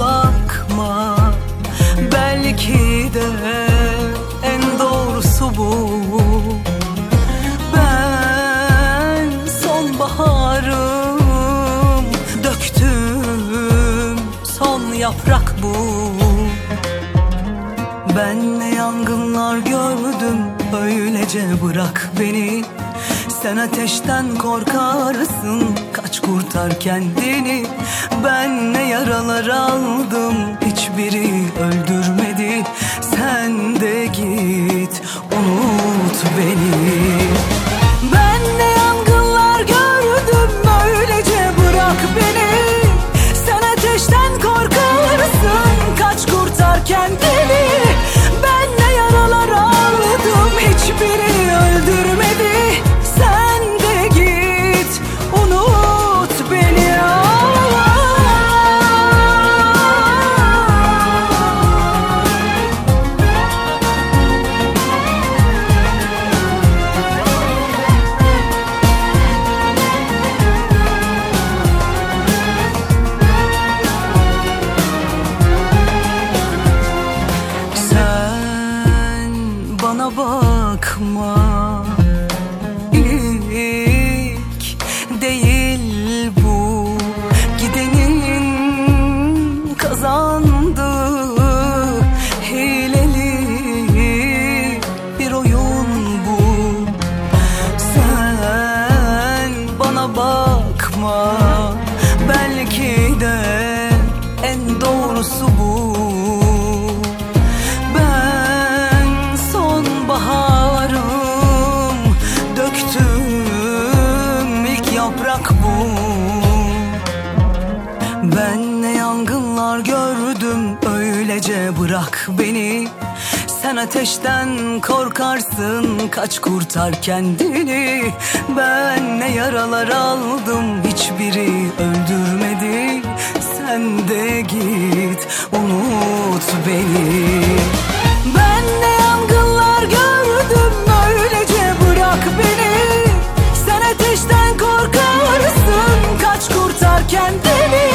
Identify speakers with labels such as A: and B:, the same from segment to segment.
A: bakma. Belki de en doğrusu bu. Ben sonbaharım Döktüm son yaprak bu. Ben ne yangınlar gördüm Öylece bırak beni. Sen ateşten korkarsın kurtar kendini. Ben ne yaralar aldım hiçbiri öldürmedi. Sen de git unut beni Belki de en doğrusu bu. Ben sonbaharım Döktüm ilk yaprak bu. Ben ne yangınlar gördüm öylece bırak beni. Sen ateşten korkarsın kaç kurtar kendini. Ben ne yaralar aldım hiçbiri öldürmedi Sen de git unut beni. Ben ne yangınlar gördüm öylece bırak beni. Sen ateşten korkarsın kaç kurtar kendini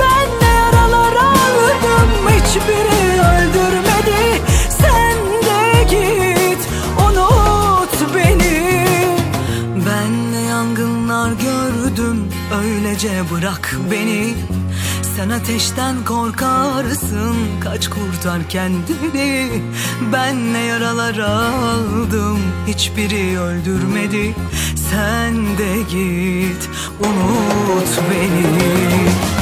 A: Ben ne yaralar aldım hiçbiri öldürmedi. Sen de git unut beni. Ben ne yangınlar gördüm öylece bırak beni sen ateşten korkarsın. Kaç kurtar kendini. Ben ne yaralar aldım. Hiçbiri öldürmedi. Sen de git unut beni